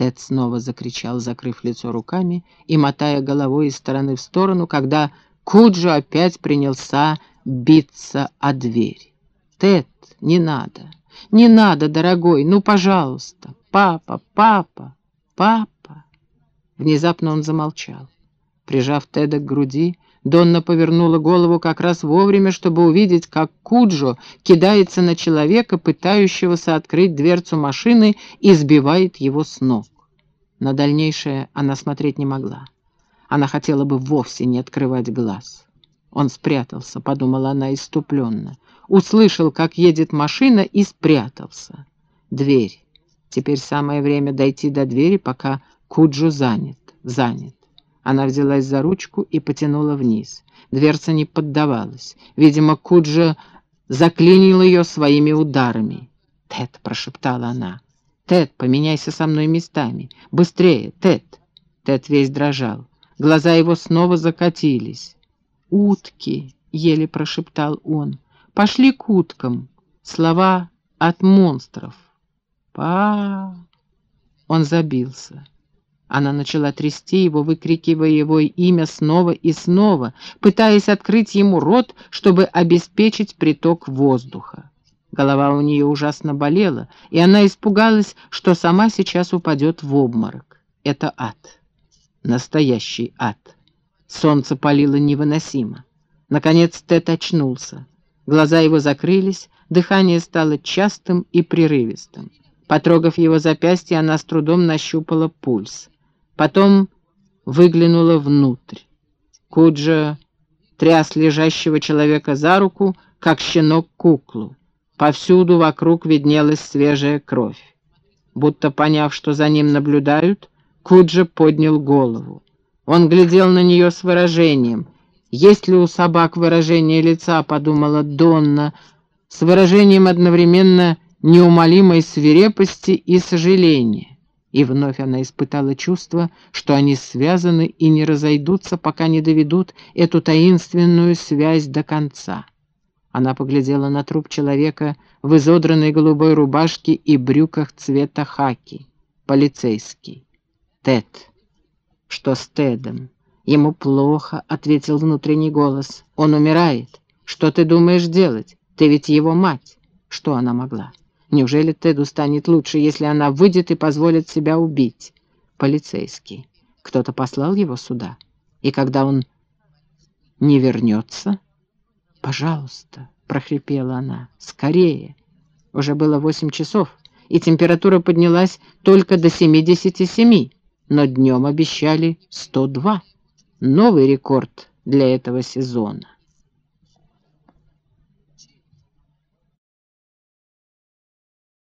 Тед снова закричал, закрыв лицо руками и мотая головой из стороны в сторону, когда Куджо опять принялся биться о дверь. «Тед, не надо, не надо, дорогой, ну, пожалуйста, папа, папа, папа!» Внезапно он замолчал. Прижав Теда к груди, Донна повернула голову как раз вовремя, чтобы увидеть, как Куджо кидается на человека, пытающегося открыть дверцу машины, и сбивает его с ног. На дальнейшее она смотреть не могла. Она хотела бы вовсе не открывать глаз. Он спрятался, подумала она иступленно. Услышал, как едет машина, и спрятался. Дверь. Теперь самое время дойти до двери, пока Куджо занят. Занят. Она взялась за ручку и потянула вниз. Дверца не поддавалась. Видимо, Куджа заклинил ее своими ударами. «Тед», — прошептала она, — «Тед, поменяйся со мной местами. Быстрее, Тед!» Тед весь дрожал. Глаза его снова закатились. «Утки!» — еле прошептал он. «Пошли к уткам!» Слова от монстров. «Па...» Он забился. Она начала трясти его, выкрикивая его имя снова и снова, пытаясь открыть ему рот, чтобы обеспечить приток воздуха. Голова у нее ужасно болела, и она испугалась, что сама сейчас упадет в обморок. Это ад. Настоящий ад. Солнце палило невыносимо. Наконец Тед очнулся. Глаза его закрылись, дыхание стало частым и прерывистым. Потрогав его запястье, она с трудом нащупала пульс. Потом выглянула внутрь. Куджа тряс лежащего человека за руку, как щенок куклу. Повсюду вокруг виднелась свежая кровь. Будто поняв, что за ним наблюдают, Куджа поднял голову. Он глядел на нее с выражением. «Есть ли у собак выражение лица?» — подумала Донна, с выражением одновременно неумолимой свирепости и сожаления. И вновь она испытала чувство, что они связаны и не разойдутся, пока не доведут эту таинственную связь до конца. Она поглядела на труп человека в изодранной голубой рубашке и брюках цвета хаки. Полицейский. Тед. Что с Тедом? Ему плохо, — ответил внутренний голос. Он умирает. Что ты думаешь делать? Ты ведь его мать. Что она могла? Неужели Теду станет лучше, если она выйдет и позволит себя убить? Полицейский. Кто-то послал его сюда. И когда он не вернется... «Пожалуйста», — прохрипела она, — «скорее». Уже было восемь часов, и температура поднялась только до 77, но днем обещали 102. Новый рекорд для этого сезона.